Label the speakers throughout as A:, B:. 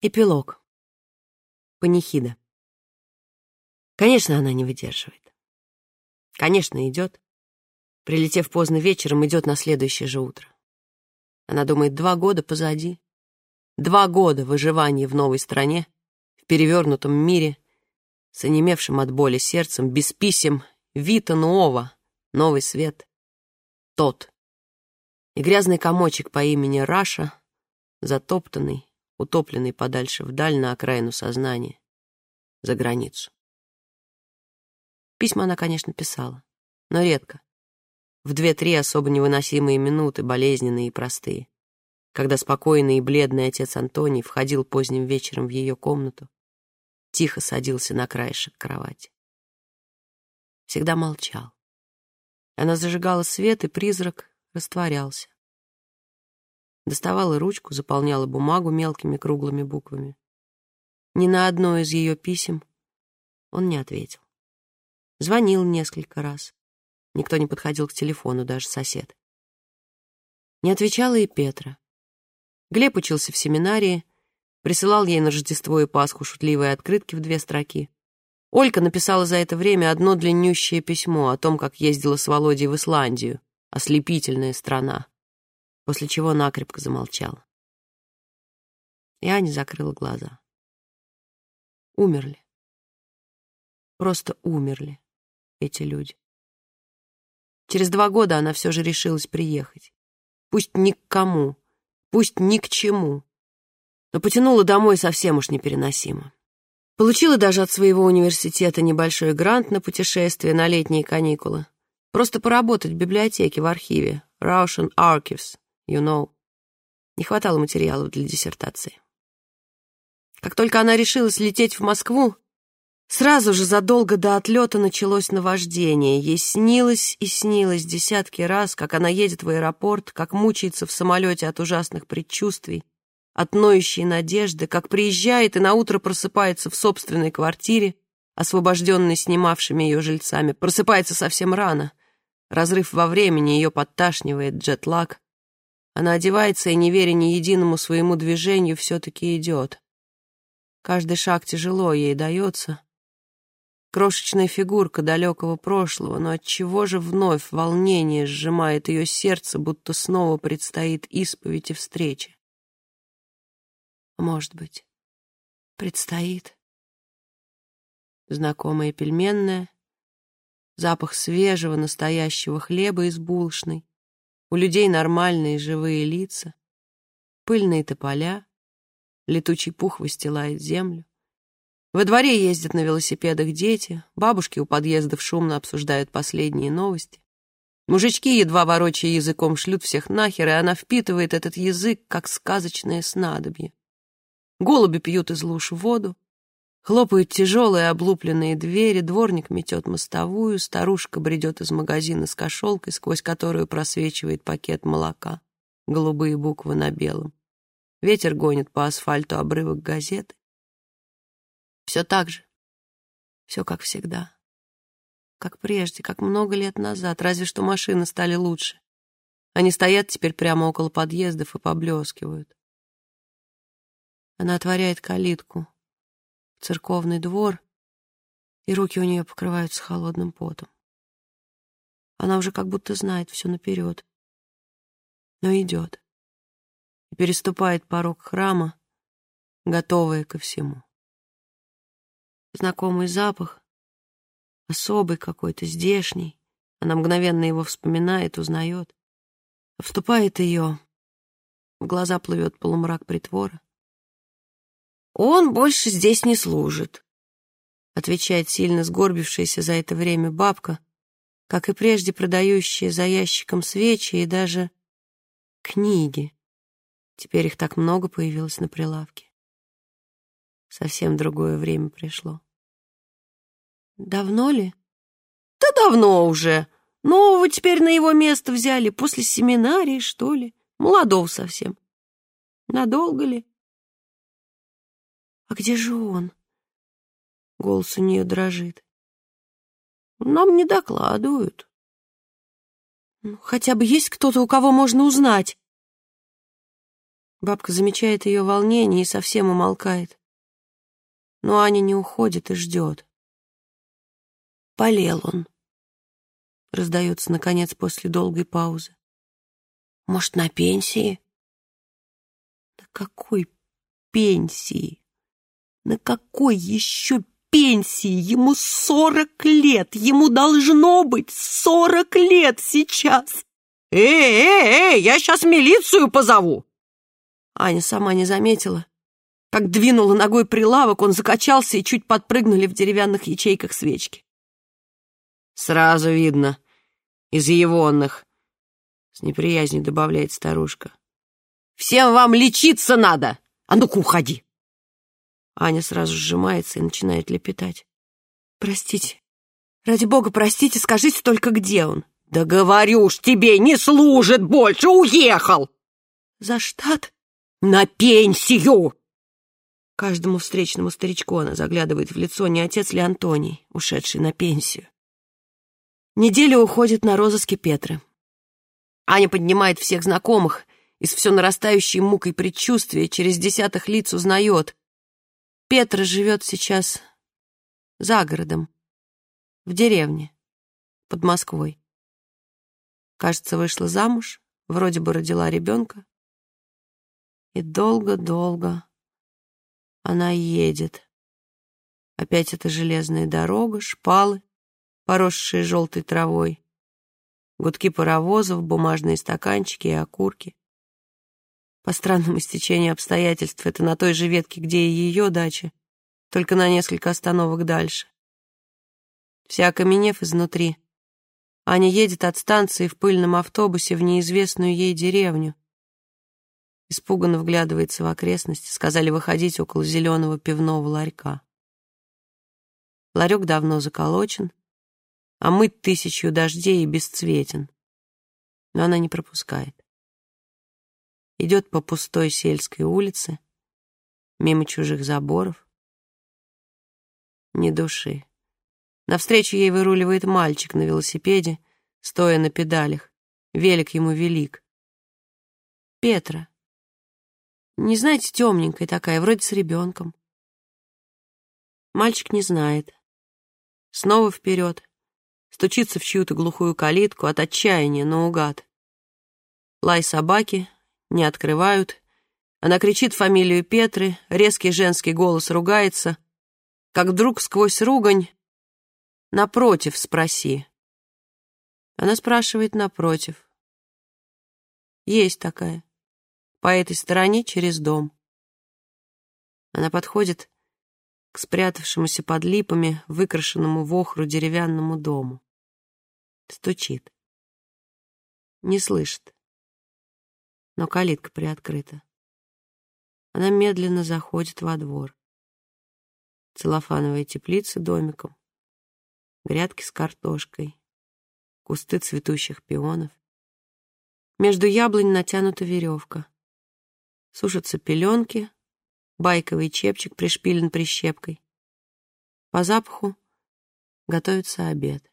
A: Эпилог. Панихида. Конечно, она не выдерживает. Конечно, идет. Прилетев поздно вечером, идет на следующее же утро. Она думает, два года позади. Два года выживания в новой стране, в перевернутом мире, с онемевшим от боли сердцем, без писем, вита нового, новый свет. Тот. И грязный комочек по имени Раша, затоптанный, утопленный подальше вдаль на окраину сознания, за границу. Письма она, конечно, писала, но редко. В две-три особо невыносимые минуты, болезненные и простые, когда спокойный и бледный отец Антоний входил поздним вечером в ее комнату, тихо садился на краешек кровати. Всегда молчал. Она зажигала свет, и призрак растворялся доставала ручку, заполняла бумагу мелкими круглыми буквами. Ни на одно из ее писем он не ответил. Звонил несколько раз. Никто не подходил к телефону, даже сосед. Не отвечала и Петра. Глеб учился в семинарии, присылал ей на Рождество и Пасху шутливые открытки в две строки. Олька написала за это время одно длиннющее письмо о том, как ездила с Володей в Исландию. Ослепительная страна после чего накрепко замолчала. И Аня закрыла глаза. Умерли. Просто умерли эти люди. Через два года она все же решилась приехать. Пусть ни к кому, пусть ни к чему. Но потянула домой совсем уж непереносимо. Получила даже от своего университета небольшой грант на путешествие на летние каникулы. Просто поработать в библиотеке в архиве Russian Archives you know. Не хватало материалов для диссертации. Как только она решилась лететь в Москву, сразу же задолго до отлета началось наваждение. Ей снилось и снилось десятки раз, как она едет в аэропорт, как мучается в самолете от ужасных предчувствий, от ноющей надежды, как приезжает и наутро просыпается в собственной квартире, освобожденной снимавшими ее жильцами, просыпается совсем рано. Разрыв во времени ее подташнивает джетлаг, она одевается и, не веря ни единому своему движению, все-таки идет. Каждый шаг тяжело ей дается. Крошечная фигурка далекого прошлого, но от чего же вновь волнение сжимает ее сердце, будто снова предстоит исповедь и встреча? Может быть, предстоит. Знакомая пельменная, запах свежего настоящего хлеба из булочной, у людей нормальные живые лица, пыльные тополя, летучий пух выстилает землю. Во дворе ездят на велосипедах дети, бабушки у подъездов шумно обсуждают последние новости. Мужички, едва ворочая языком, шлют всех нахер, и она впитывает этот язык, как сказочное снадобье. Голуби пьют из луж воду, Хлопают тяжелые облупленные двери, дворник метет мостовую, старушка бредет из магазина с кошелкой, сквозь которую просвечивает пакет молока, голубые буквы на белом. Ветер гонит по асфальту обрывок газеты. Все так же, все как всегда. Как прежде, как много лет назад, разве что машины стали лучше. Они стоят теперь прямо около подъездов и поблескивают. Она отворяет калитку — церковный двор, и руки у нее покрываются холодным потом. Она уже как будто знает все наперед, но идет и переступает порог храма, готовая ко всему. Знакомый запах, особый какой-то, здешний, она мгновенно его вспоминает, узнает. Вступает ее, в глаза плывет полумрак притвора, «Он больше здесь не служит», — отвечает сильно сгорбившаяся за это время бабка, как и прежде продающая за ящиком свечи и даже книги. Теперь их так много появилось на прилавке. Совсем другое время пришло. «Давно ли?» «Да давно уже. Нового теперь на его место взяли, после семинарии, что ли. Молодого совсем. Надолго ли?» «А где же он?» Голос у нее дрожит. «Нам не докладывают». Ну, «Хотя бы есть кто-то, у кого можно узнать?» Бабка замечает ее волнение и совсем умолкает. Но Аня не уходит и ждет. Болел он. Раздается, наконец, после долгой паузы. Может, на пенсии? На какой пенсии? На какой еще пенсии? Ему сорок лет! Ему должно быть сорок лет сейчас! Эй, эй, эй, я сейчас милицию позову! Аня сама не заметила. Как двинула ногой прилавок, он закачался и чуть подпрыгнули в деревянных ячейках свечки. Сразу видно, из егонных, с неприязнью добавляет старушка. Всем вам лечиться надо! А ну-ка, уходи! Аня сразу сжимается и начинает лепетать. Простите, ради бога, простите, скажите только, где он? Да говорю ж тебе, не служит больше, уехал! За штат? На пенсию! Каждому встречному старичку она заглядывает в лицо, не отец ли Антоний, ушедший на пенсию. Неделя уходит на розыске Петры. Аня поднимает всех знакомых, из все нарастающей мукой предчувствия через десятых лиц узнает. Петра живет сейчас за городом, в деревне, под Москвой. Кажется, вышла замуж, вроде бы родила ребенка, и долго-долго она едет. Опять эта железная дорога, шпалы, поросшие желтой травой, гудки паровозов, бумажные стаканчики и окурки. По странному стечению обстоятельств это на той же ветке, где и ее дача, только на несколько остановок дальше. Вся окаменев изнутри, Аня едет от станции в пыльном автобусе в неизвестную ей деревню, Испуганно вглядывается в окрестности. Сказали выходить около зеленого пивного ларька. Ларек давно заколочен, а мыть тысячу дождей и бесцветен. Но она не пропускает. Идет по пустой сельской улице, мимо чужих заборов. Ни души. Навстречу ей выруливает мальчик на велосипеде, стоя на педалях. Велик ему велик. Петра. Не знаете, темненькая такая, вроде с ребенком. Мальчик не знает. Снова вперед. Стучится в чью-то глухую калитку от отчаяния наугад. Лай собаки, не открывают. Она кричит фамилию Петры, резкий женский голос ругается. Как вдруг сквозь ругань «Напротив, спроси». Она спрашивает напротив. Есть такая по этой стороне через дом. Она подходит к спрятавшемуся под липами, выкрашенному в охру деревянному дому. Стучит. Не слышит. Но калитка приоткрыта. Она медленно заходит во двор. Целлофановые теплицы домиком, грядки с картошкой, кусты цветущих пионов. Между яблонь натянута веревка. Сушатся пеленки, байковый чепчик пришпилен прищепкой. По запаху готовится обед.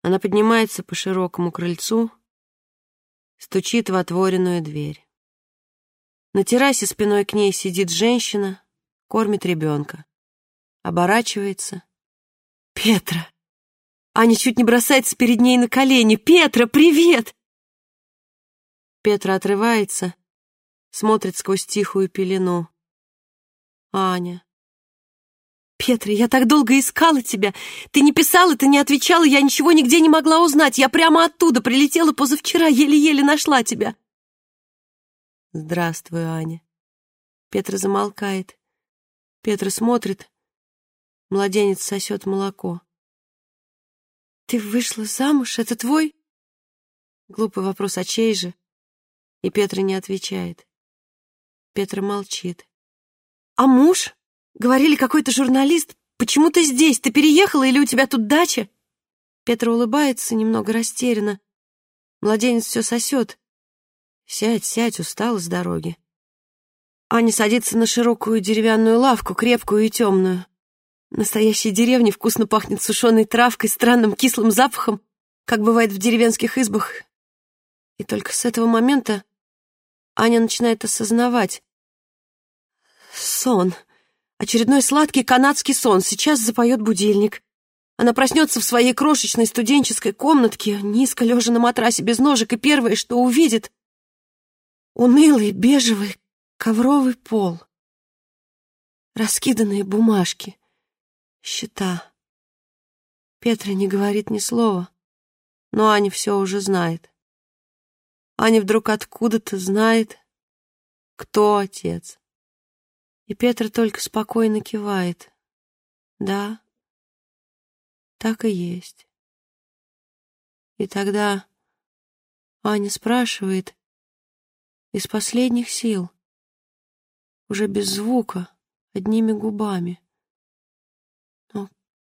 A: Она поднимается по широкому крыльцу, стучит в отворенную дверь. На террасе спиной к ней сидит женщина, кормит ребенка. Оборачивается. «Петра!» Аня чуть не бросается перед ней на колени. «Петра, привет!» Петра отрывается смотрит сквозь тихую пелену. Аня. Петра, я так долго искала тебя. Ты не писала, ты не отвечала, я ничего нигде не могла узнать. Я прямо оттуда прилетела позавчера, еле-еле нашла тебя. Здравствуй, Аня. Петра замолкает. Петра смотрит. Младенец сосет молоко. Ты вышла замуж? Это твой? Глупый вопрос, а чей же? И Петра не отвечает. Петра молчит. «А муж? Говорили, какой-то журналист. Почему ты здесь? Ты переехала или у тебя тут дача?» Петра улыбается, немного растерянно. Младенец все сосет. «Сядь, сядь, устала с дороги». Аня садится на широкую деревянную лавку, крепкую и темную. Настоящей деревне вкусно пахнет сушеной травкой, странным кислым запахом, как бывает в деревенских избах. И только с этого момента Аня начинает осознавать. Сон. Очередной сладкий канадский сон. Сейчас запоет будильник. Она проснется в своей крошечной студенческой комнатке, низко лежа на матрасе без ножек, и первое, что увидит — унылый бежевый ковровый пол. Раскиданные бумажки, счета. Петра не говорит ни слова, но Аня все уже знает. Аня вдруг откуда-то знает, кто отец. И Петр только спокойно кивает. Да, так и есть. И тогда Аня спрашивает из последних сил, уже без звука, одними губами. Но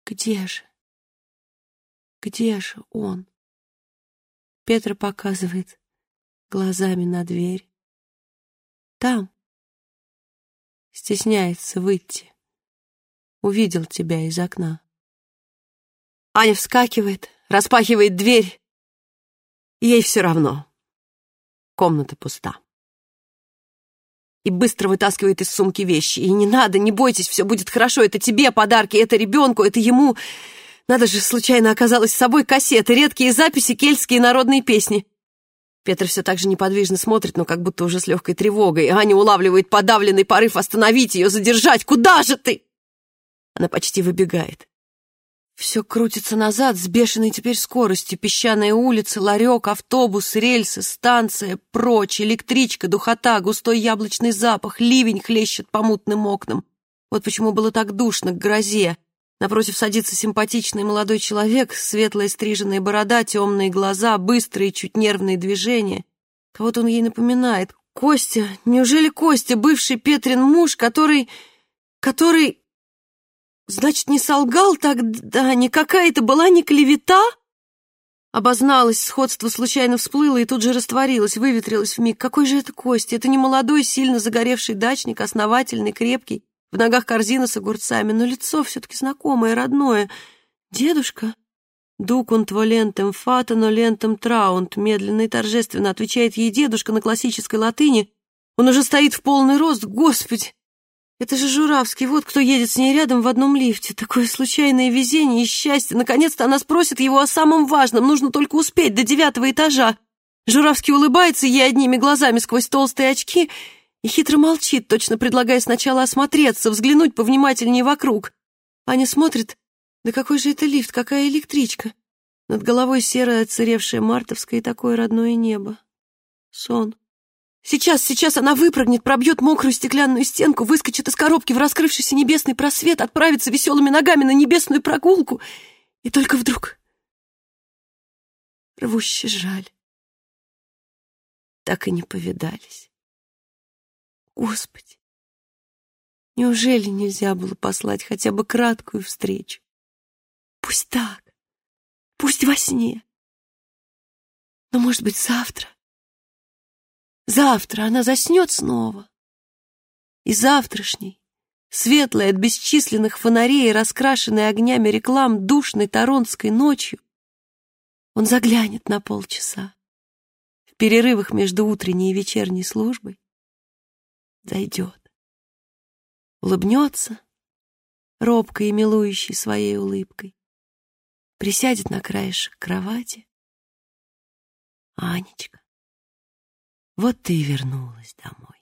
A: где же? Где же он? Петр показывает глазами на дверь. Там. Стесняется выйти. Увидел тебя из окна. Аня вскакивает, распахивает дверь. Ей все равно. Комната пуста. И быстро вытаскивает из сумки вещи. И не надо, не бойтесь, все будет хорошо. Это тебе подарки, это ребенку, это ему. Надо же, случайно оказалось с собой кассеты, редкие записи, кельтские народные песни. Петр все так же неподвижно смотрит, но как будто уже с легкой тревогой. Аня улавливает подавленный порыв остановить ее, задержать. «Куда же ты?» Она почти выбегает. Все крутится назад с бешеной теперь скоростью. Песчаная улица, ларек, автобус, рельсы, станция, прочь, электричка, духота, густой яблочный запах, ливень хлещет по мутным окнам. Вот почему было так душно к грозе. Напротив садится симпатичный молодой человек, светлая стриженная борода, темные глаза, быстрые, чуть нервные движения. Кого-то он ей напоминает. Костя, неужели Костя, бывший Петрин муж, который... который... Значит, не солгал тогда, не какая-то была не клевета? Обозналась, сходство случайно всплыло и тут же растворилось, выветрилось вмиг. Какой же это Костя? Это не молодой, сильно загоревший дачник, основательный, крепкий, в ногах корзина с огурцами, но лицо все-таки знакомое, родное. Дедушка? Дукунт волентем фата, но лентем траунт, медленно и торжественно отвечает ей дедушка на классической латыни. Он уже стоит в полный рост, господи! Это же Журавский, вот кто едет с ней рядом в одном лифте. Такое случайное везение и счастье. Наконец-то она спросит его о самом важном. Нужно только успеть до девятого этажа. Журавский улыбается ей одними глазами сквозь толстые очки хитро молчит, точно предлагая сначала осмотреться, взглянуть повнимательнее вокруг. Аня смотрит. Да какой же это лифт, какая электричка? Над головой серое отсыревшее мартовское и такое родное небо. Сон. Сейчас, сейчас она выпрыгнет, пробьет мокрую стеклянную стенку, выскочит из коробки в раскрывшийся небесный просвет, отправится веселыми ногами на небесную прогулку. И только вдруг... Рвуще жаль. Так и не повидались. Господи, неужели нельзя было послать хотя бы краткую встречу? Пусть так, пусть во сне. Но, может быть, завтра Завтра она заснет снова. И завтрашний, светлый от бесчисленных фонарей раскрашенный огнями реклам душной торонской ночью, он заглянет на полчаса. В перерывах между утренней и вечерней службой зайдет. Улыбнется, робко и милующей своей улыбкой, присядет на краешек кровати. Анечка. Вот ты и вернулась домой.